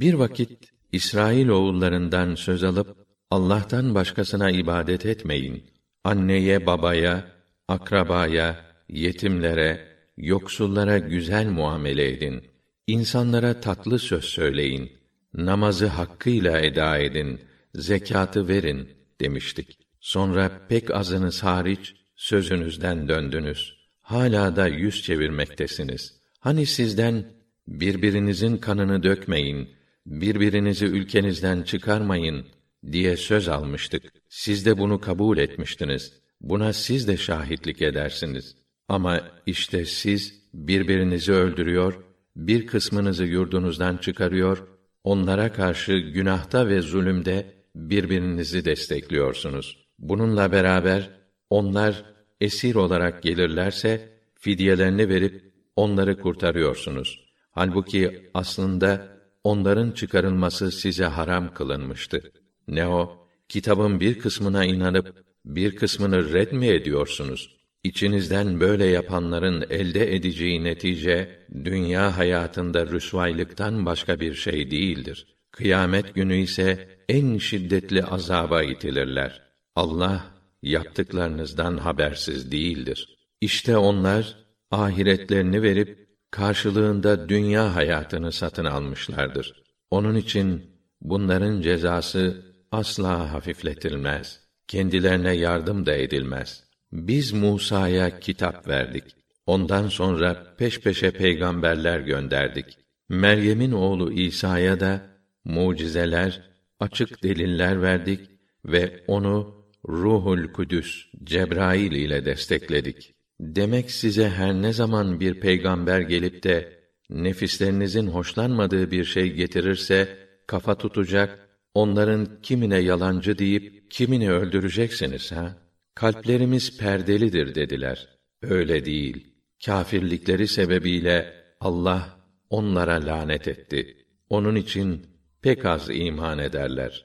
Bir vakit İsrail oğullarından söz alıp Allah'tan başkasına ibadet etmeyin. Anneye, babaya, akrabaya, yetimlere, yoksullara güzel muamele edin. İnsanlara tatlı söz söyleyin. Namazı hakkıyla eda edin. Zekatı verin demiştik. Sonra pek azınız hariç sözünüzden döndünüz. Hala da yüz çevirmektesiniz. Hani sizden birbirinizin kanını dökmeyin, birbirinizi ülkenizden çıkarmayın diye söz almıştık. Siz de bunu kabul etmiştiniz. Buna siz de şahitlik edersiniz. Ama işte siz birbirinizi öldürüyor, bir kısmınızı yurdunuzdan çıkarıyor, onlara karşı günahta ve zulümde birbirinizi destekliyorsunuz. Bununla beraber onlar esir olarak gelirlerse fidyelerini verip onları kurtarıyorsunuz. Halbuki aslında onların çıkarılması size haram kılınmıştı. Ne o? Kitabın bir kısmına inanıp bir kısmını red mi ediyorsunuz? İçinizden böyle yapanların elde edeceği netice dünya hayatında rüsvaylıktan başka bir şey değildir. Kıyamet günü ise en şiddetli azaba itilirler. Allah yaptıklarınızdan habersiz değildir. İşte onlar ahiretlerini verip karşılığında dünya hayatını satın almışlardır. Onun için bunların cezası asla hafifletilmez. Kendilerine yardım da edilmez. Biz Musa'ya kitap verdik. Ondan sonra peş peşe peygamberler gönderdik. Meryem'in oğlu İsa'ya da mucizeler, açık deliller verdik ve onu Ruhul Kudüs Cebrail ile destekledik. Demek size her ne zaman bir peygamber gelip de nefislerinizin hoşlanmadığı bir şey getirirse kafa tutacak, onların kimine yalancı deyip kimini öldüreceksiniz ha? Kalplerimiz perdelidir dediler. Öyle değil. Kâfirlikleri sebebiyle Allah onlara lanet etti. Onun için pek az iman ederler.